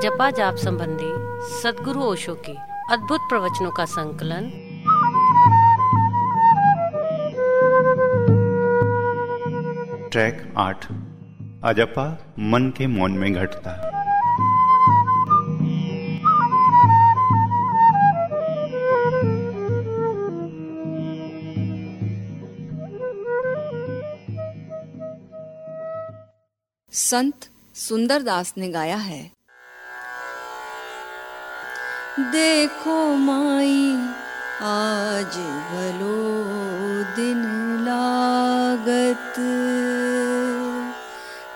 अजपा जाप संबंधी सदगुरु ओशो के अद्भुत प्रवचनों का संकलन ट्रैक आठ। अजपा मन के मौन में घटता। संत सुंदरदास ने गाया है देखो माई, आज भलो दिन लागत।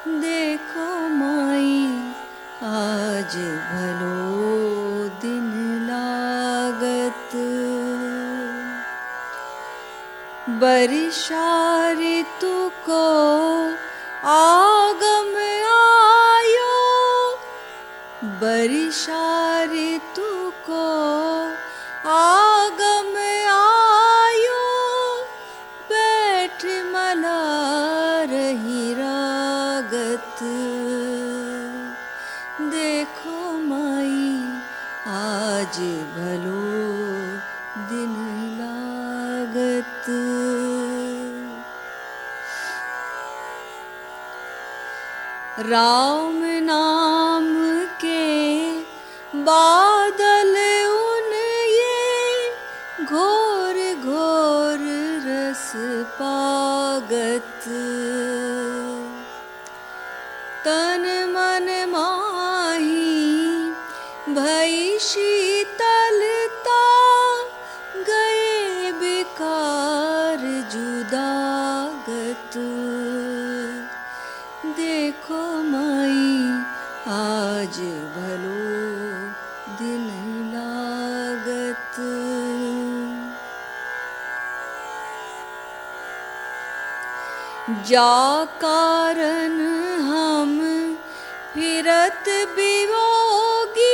देखो माई, आज भलो दिन लागत। बरिशा ऋतु को आगम आयो बरिशा ऋतु तन मन माही भई जा कारण हम फिरत बिवोगी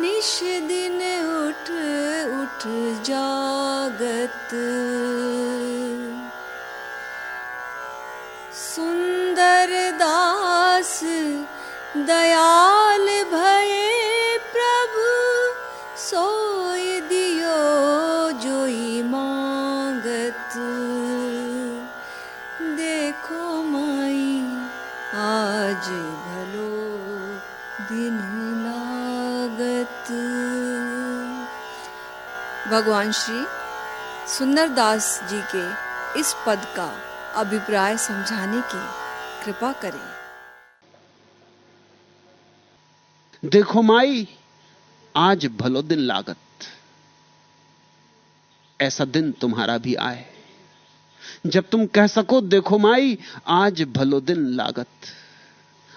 निश दिन उठ उठ जागत। सुंदर दास दयाल भगवान श्री सुंदरदास जी के इस पद का अभिप्राय समझाने की कृपा करें। देखो माई, आज भलो दिन लागत। ऐसा दिन तुम्हारा भी आए। जब तुम कह सको, देखो माई, आज भलो दिन लागत।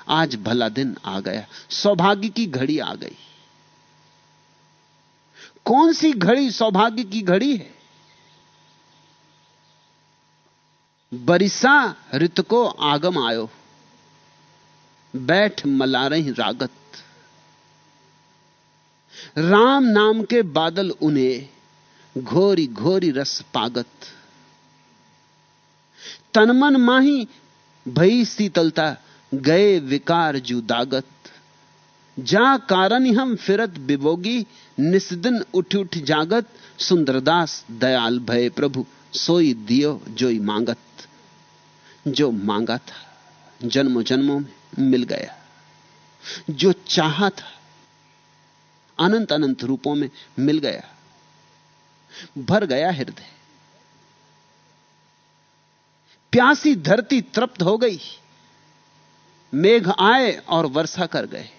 आज भला दिन आ गया। सौभाग्य की घड़ी आ गई। कौन सी घड़ी सौभाग्य की घड़ी है? बरिसा ऋत को आगम आयो। बैठ मला रही रागत। राम नाम के बादल उन्हें घोरी घोरी रस पागत। तनमन माही भई शीतलता, गए विकार जू दागत। जा कारण हम फिरत बिबोगी, निस्दिन उठ उठ जागत, सुंदरदास, दयाल भय प्रभु, सोई दियो जोई मांगत। जो मांगा था जन्मों जन्मों में मिल गया। जो चाहा था, अनंत अनंत रूपों में मिल गया। भर गया हृदय। प्यासी धरती तृप्त हो गई। मेघ आए और वर्षा कर गए।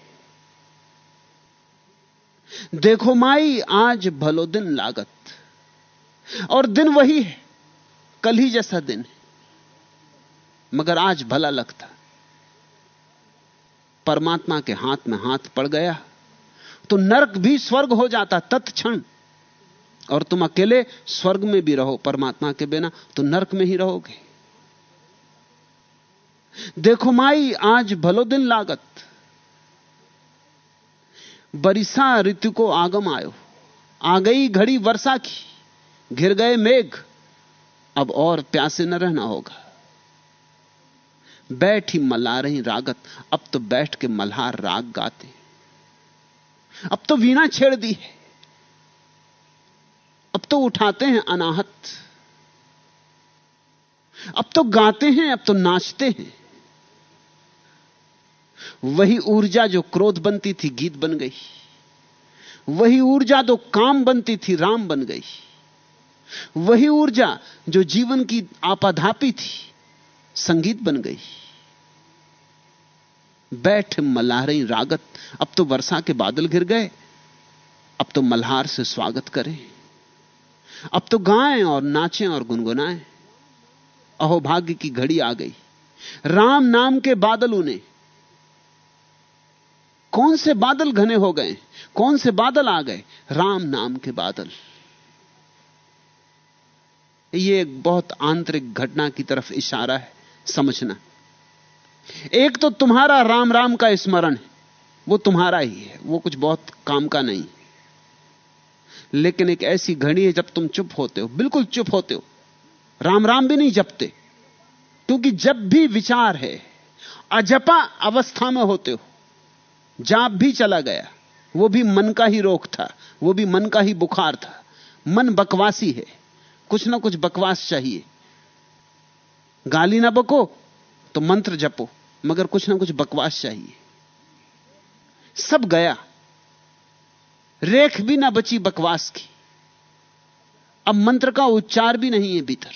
देखो माई, आज भलो दिन लागत। और दिन वही है, कल ही जैसा दिन है। मगर आज भला लगता। परमात्मा के हाथ में हाथ पड़ गया तो नरक भी स्वर्ग हो जाता तत्क्षण। और तुम अकेले स्वर्ग में भी रहो, परमात्मा के बिना तो नरक में ही रहोगे। देखो माई, आज भलो दिन लागत। बरिसा ऋतु को आगम आयो। आ गई घड़ी वर्षा की। घिर गए मेघ। अब और प्यासे न रहना होगा। बैठ ही मल्ला रही रागत। अब तो बैठ के मल्हार राग गाते। अब तो वीणा छेड़ दी है। अब तो उठाते हैं अनाहत। अब तो गाते हैं, अब तो नाचते हैं। वही ऊर्जा जो क्रोध बनती थी, गीत बन गई। वही ऊर्जा जो काम बनती थी, राम बन गई। वही ऊर्जा जो जीवन की आपाधापी थी, संगीत बन गई। बैठ मल्हारी रागत, अब तो वर्षा के बादल गिर गए, अब तो मल्हार से स्वागत करें। अब तो गाएँ और नाचें और गुनगुनाएँ। अहोभाग्य की घड़ी आ गई। राम नाम के बादल उन्हें कौन से बादल घने हो गए? कौन से बादल आ गए? राम नाम के बादल। यह एक बहुत आंतरिक घटना की तरफ़ इशारा है, समझना। एक तो तुम्हारा राम राम का स्मरण है वो तुम्हारा ही है, वो कुछ बहुत काम का नहीं। लेकिन एक ऐसी घड़ी है, जब तुम चुप होते हो, बिल्कुल चुप होते हो, राम राम भी नहीं जपते, क्योंकि जब भी विचार है, अजपा अवस्था में होते हो। जाप भी चला गया। वो भी मन का ही रोग था, वो भी मन का ही बुखार था। मन बकवासी है, कुछ ना कुछ बकवास चाहिए। गाली ना बको तो मंत्र जपो, मगर कुछ ना कुछ बकवास चाहिए। सब गया। रेख भी ना बची बकवास की। अब मंत्र का उच्चार भी नहीं है भीतर।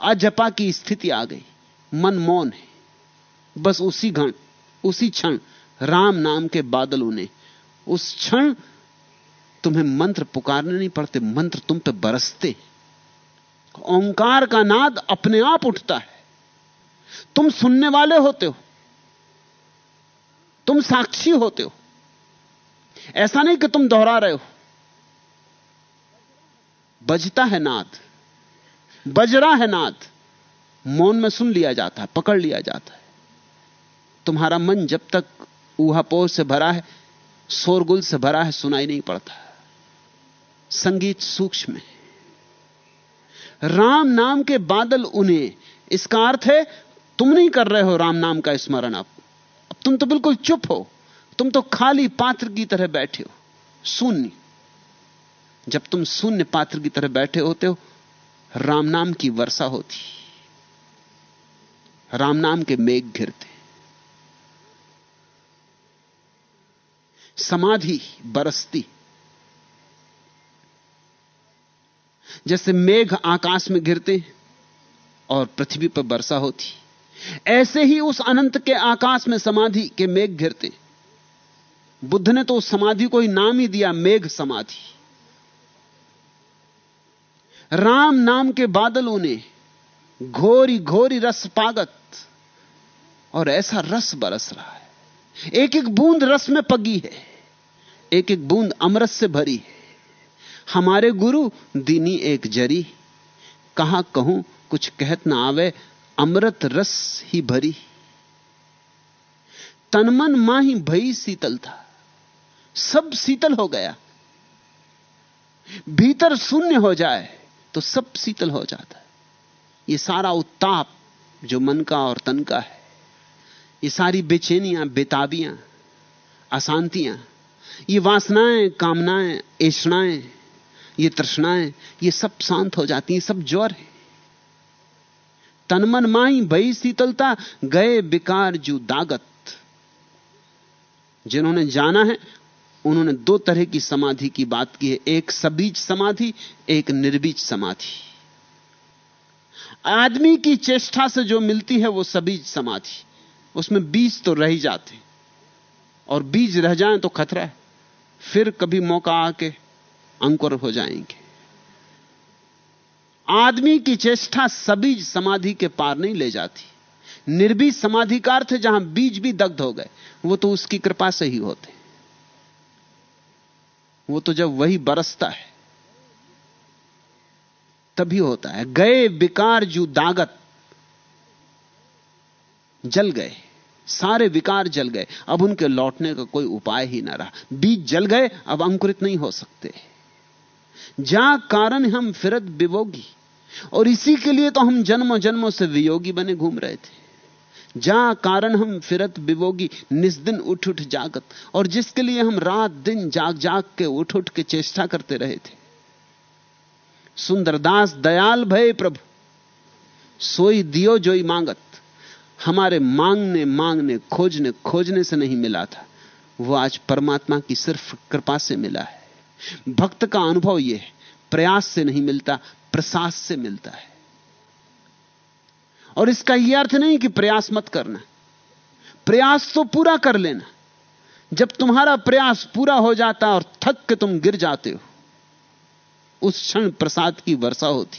अजपा की स्थिति आ गई। मन मौन है। बस उसी घण, उसी क्षण राम नाम के बादल उन्हें उस क्षण तुम्हें मंत्र पुकारने नहीं पड़ते, मंत्र तुम पे बरसते ओंकार का नाद अपने आप उठता है। तुम सुनने वाले होते हो। तुम साक्षी होते हो। ऐसा नहीं कि तुम दोहरा रहे हो। बजता है नाद। बजरा है नाद। मौन में सुन लिया जाता है, पकड़ लिया जाता है। तुम्हारा मन जब तक ऊहापोह से भरा है, शोरगुल से भरा है, सुनाई नहीं पड़ता। संगीत सूक्ष्म है। राम नाम के बादल उन्हें, इसका अर्थ है, तुम नहीं कर रहे हो राम नाम का स्मरण अब। अब तुम तो बिल्कुल चुप हो, तुम तो खाली पात्र की तरह बैठे हो, शून्य। जब तुम शून्य पात्र की तरह बैठे होते हो, राम नाम की वर्षा होती। राम नाम के मेघ घिरते। समाधि बरसती। जैसे मेघ आकाश में गिरते और पृथ्वी पर वर्षा होती। ऐसे ही उस अनंत के आकाश में समाधि के मेघ घिरते बुद्ध ने तो उस समाधि को ही नाम ही दिया, मेघ समाधि। राम नाम के बादलों ने घोरी घोरी रस पागत और ऐसा रस बरस रहा है। एक एक बूंद रस में पगी है। एक एक बूंद अमृत से भरी। हमारे गुरु दीनी एक जरी। कहा कहूँ, कुछ कहत ना आवे, अमृत रस ही भरी। तनमन माही भई शीतल था। सब शीतल हो गया। भीतर शून्य हो जाए तो सब शीतल हो जाता। है ये सारा उत्ताप जो मन का और तन का है, ये सारी बेचैनियाँ, बेताबियाँ, अशांतियाँ ये वासनाएँ, कामनाएँ, ऐषणाएँ, ये तृष्णाएँ, ये सब शांत हो जाती हैं, सब ज्वर है। तनमन माई भई शीतलता, गए बिकार जू दागत। जिन्होंने जाना है, उन्होंने दो तरह की समाधि की बात की है, एक सबीज समाधि, एक निर्बीज समाधि। आदमी की चेष्टा से जो मिलती है, वो सबीज समाधि। उसमें बीज तो रह ही जाते और बीज रह जाएँ तो खतरा है। फिर कभी मौका आके अंकुर हो जाएँगे। आदमी की चेष्टा सबीज समाधि के पार नहीं ले जाती। निर्बीज समाधि का अर्थ जहाँ बीज भी दग्ध हो गए, वो तो उसकी कृपा से ही होते। वो तो जब वही बरसता है, तभी होता है। गए विकार जू दागत, जल गए। सारे विकार जल गए। अब उनके लौटने का कोई उपाय ही ना रहा। बीज जल गए, अब अंकुरित नहीं हो सकते। जा कारण हम फिरत विवोगी और इसी के लिए तो हम जन्मों जन्मों से वियोगी बने घूम रहे थे। जा कारण हम फिरत बिवोगी निस्दिन उठ उठ जागत, और जिसके लिए हम रात दिन जाग जाग के उठ उठ के चेष्टा करते रहे थे। सुंदरदास दयाल भय प्रभु, सोई दियो जोई मांगत। हमारे मांगने मांगने, खोजने खोजने से नहीं मिला था। वो आज परमात्मा की सिर्फ़ कृपा से मिला है। भक्त का अनुभव यह है, प्रयास से नहीं मिलता, प्रसाद से मिलता है। और इसका यह अर्थ नहीं कि प्रयास मत करना। प्रयास तो पूरा कर लेना। जब तुम्हारा प्रयास पूरा हो जाता और थक के तुम गिर जाते हो, उस क्षण प्रसाद की वर्षा होती।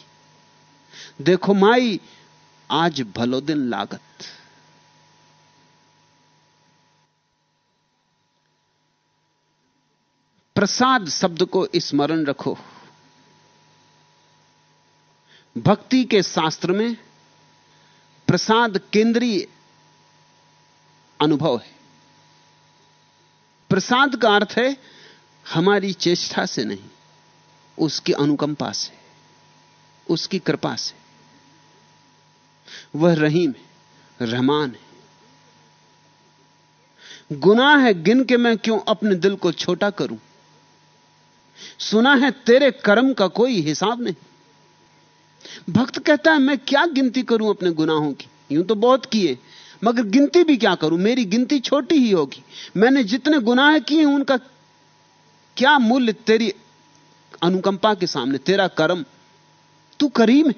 देखो माई, आज भलो दिन लागत। प्रसाद शब्द को स्मरण रखो। भक्ति के शास्त्र में प्रसाद केंद्रीय अनुभव है। प्रसाद का अर्थ है, हमारी चेष्टा से नहीं, उसकी अनुकंपा से, उसकी कृपा से। वह रहीम है, रहमान है। गुनाह है, गिन के मैं क्यों अपने दिल को छोटा करूँ? सुना है तेरे कर्म का कोई हिसाब नहीं। भक्त कहता है, मैं क्या गिनती करूँ अपने गुनाहों की? यूँ तो बहुत किए। मगर गिनती भी क्या करूँ? मेरी गिनती छोटी ही होगी। मैंने जितने गुनाह किए, उनका क्या मूल्य तेरी अनुकंपा के सामने? तेरा कर्म तू करीम है।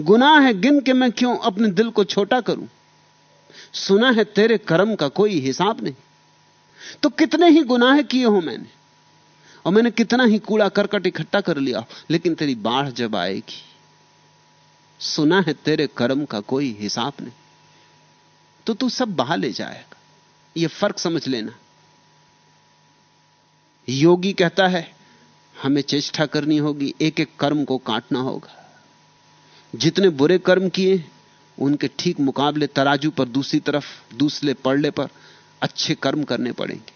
गुनाह है गिन के मैं क्यों अपने दिल को छोटा करूँ? सुना है तेरे कर्म का कोई हिसाब नहीं। तो कितने ही गुनाह किए हो मैंने? और मैंने कितना ही कूड़ा करकट इकट्ठा कर लिया, लेकिन तेरी बाढ़ जब आएगी, सुना है तेरे कर्म का कोई हिसाब नहीं। तो तू सब बहा ले जाएगा। यह फ़र्क समझ लेना। योगी कहता है, हमें चेष्टा करनी होगी एक एक कर्म को काटना होगा। जितने बुरे कर्म किए, उनके ठीक मुकाबले तराजू पर दूसरी तरफ़, दूसरे पड़ले पर अच्छे कर्म करने पड़ेंगे।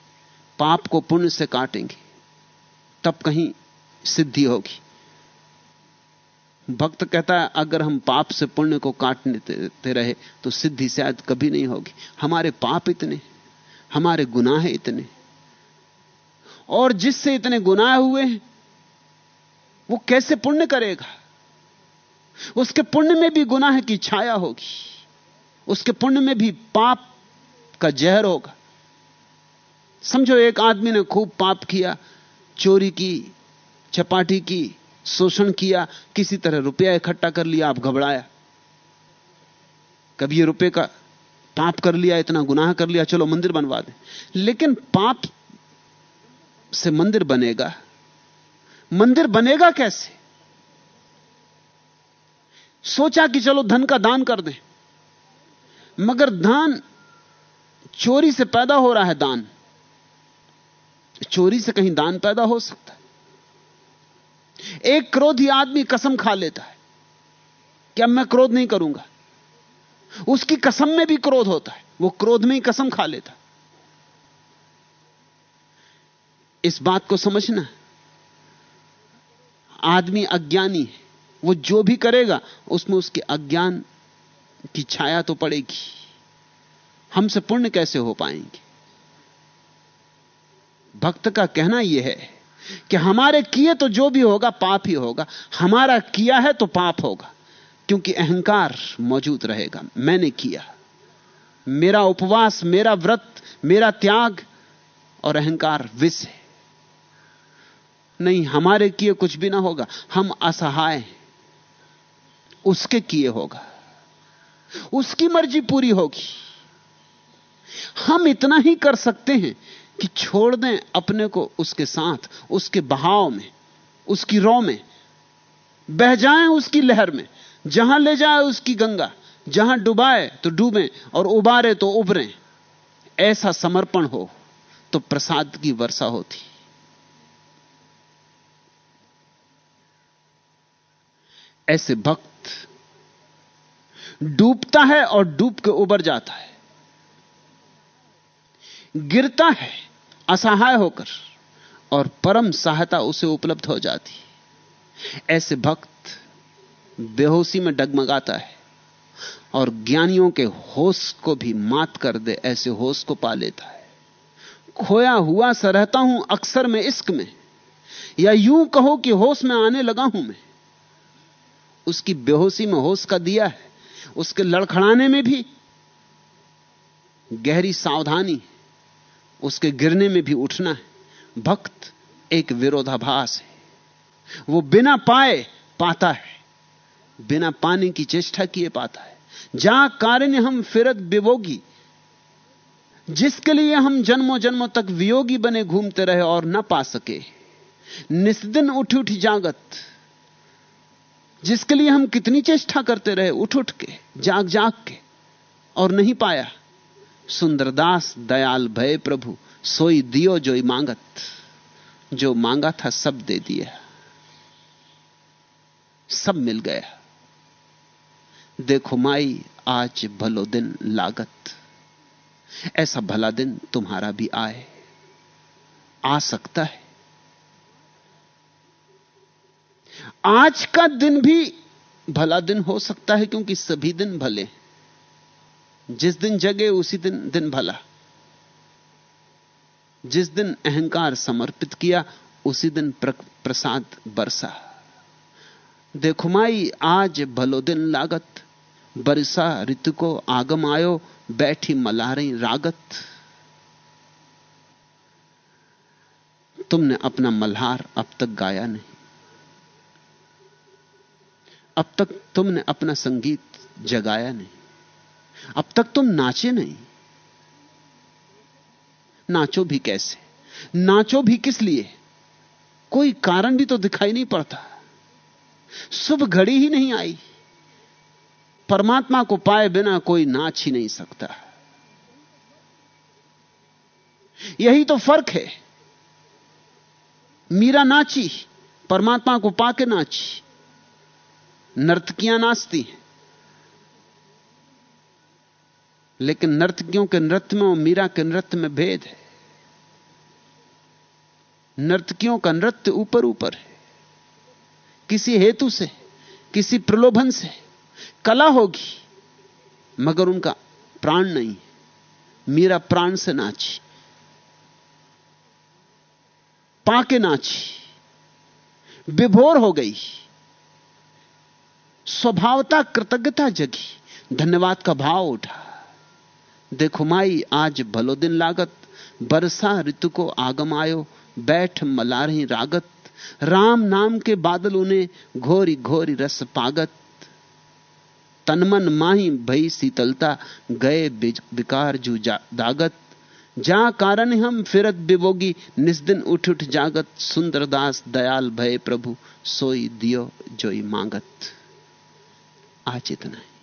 पाप को पुण्य से काटेंगे। तब कहीं सिद्धि होगी। भक्त कहता है, अगर हम पाप से पुण्य को काटने देते रहे तो सिद्धि शायद कभी नहीं होगी। हमारे पाप इतने, हमारे गुनाह इतने, और जिससे इतने गुनाह हुए हैं वो कैसे पुण्य करेगा? उसके पुण्य में भी गुनाह की छाया होगी। उसके पुण्य में भी पाप का जहर होगा। समझो, एक आदमी ने खूब पाप किया चोरी की चपाटी की, शोषण किया, किसी तरह रुपया इकट्ठा कर लिया, आप घबराया। कभी ये रुपए का पाप कर लिया, इतना गुनाह कर लिया, चलो मंदिर बनवा दे। लेकिन पाप से मंदिर बनेगा। मंदिर बनेगा कैसे? सोचा कि चलो धन का दान कर दें। मगर दान चोरी से पैदा हो रहा है दान। चोरी से कहीं दान पैदा हो सकता है। एक क्रोधी आदमी कसम खा लेता है कि अब मैं क्रोध नहीं करूँगा। उसकी कसम में भी क्रोध होता है, वो क्रोध में ही कसम खा लेता। इस बात को समझना। आदमी अज्ञानी है, वो जो भी करेगा, उसमें उसके अज्ञान की छाया तो पड़ेगी। हमसे पुण्य कैसे हो पाएँगे? भक्त का कहना यह है कि हमारे किए तो जो भी होगा, पाप ही होगा। हमारा किया है तो पाप होगा, क्योंकि अहंकार मौजूद रहेगा। मैंने किया। मेरा उपवास, मेरा व्रत, मेरा त्याग और अहंकार विष है। नहीं, हमारे किए कुछ भी ना होगा। हम असहाय उसके किए होगा। उसकी मर्ज़ी पूरी होगी। हम इतना ही कर सकते हैं कि छोड़ दें अपने को उसके साथ, उसके बहाव में, उसकी रो में। बह जाएँ उसकी लहर में। जहाँ ले जाए उसकी गंगा, जहाँ डुबाए तो डूबें और उबारे तो उभरें। ऐसा समर्पण हो तो प्रसाद की वर्षा होती। ऐसे भक्त डूबता है और डूब के उबर जाता है। गिरता है असहाय होकर और परम सहायता उसे उपलब्ध हो जाती ऐसे भक्त बेहोशी में डगमगाता है और ज्ञानियों के होश को भी मात कर दे, ऐसे होश को पा लेता है। खोया हुआ सा रहता हूँ अक्सर में इश्क में, या यूँ कहो कि होश में आने लगा हूँ मैं। उसकी बेहोशी में होश का दिया है, उसके लड़खड़ाने में भी गहरी सावधानी उसके गिरने में भी उठना है। भक्त एक विरोधाभास है। वो बिना पाए पाता है। बिना पाने की चेष्टा किए पाता है। जहाँ कारण हम फिरत विवोगी जिसके लिए हम जन्मों जन्मों तक वियोगी बने घूमते रहे और न पा सके। निस्दिन उठ उठ जागत। जिसके लिए हम कितनी चेष्टा करते रहे उठ उठ के जाग जाग के और नहीं पाया। सुंदरदास, दयाल भय प्रभु, सोई दियो जो मांगत। जो मांगा था सब दे दिया। सब मिल गया। देखो माई, आज भलो दिन लागत। ऐसा भला दिन तुम्हारा भी आए। आ सकता है। आज का दिन भी भला दिन हो सकता है, क्योंकि सभी दिन भले जिस दिन जगे उसी दिन दिन भला। जिस दिन अहंकार समर्पित किया उसी दिन प्र, प्रसाद बरसा। देखो माई आज भलो दिन लागत। बरसा ऋतु को आगम आयो बैठी मलारी रागत। तुमने अपना मल्हार अब तक गाया नहीं। अब तक तुमने अपना संगीत जगाया नहीं। अब तक तुम नाचे नहीं। नाचो भी कैसे? नाचो भी किस लिए? कोई कारण भी तो दिखाई नहीं पड़ता। शुभ घड़ी ही नहीं आई। परमात्मा को पाए बिना कोई नाच ही नहीं सकता। यही तो फ़र्क है। मीरा नाची, परमात्मा को पाके नाची। नर्तकियाँ नाचती हैं। लेकिन नर्तकियों के नृत्य में और मीरा के नृत्य में भेद है। नर्तकियों का नृत्य ऊपर ऊपर है। किसी हेतु से, किसी प्रलोभन से कला होगी, मगर उनका प्राण नहीं मीरा प्राण से नाची, पाके नाची, विभोर हो गई। स्वभावता, कृतज्ञता जगी, धन्यवाद का भाव उठा। देखो माई, आज भलो दिन लागत। बरसा ऋतु को आगम आयो, बैठ मलारही रागत। राम नाम के बादल उन्हें घोरी घोरी रस पागत। तनमन माही भई शीतलता, गए विकार जू दागत। जा कारण हम फिरत बिबोगी निस्दिन उठ उठ जागत। सुंदरदास दयाल भय प्रभु, सोई दियो जोई मांगत। आज इतना है।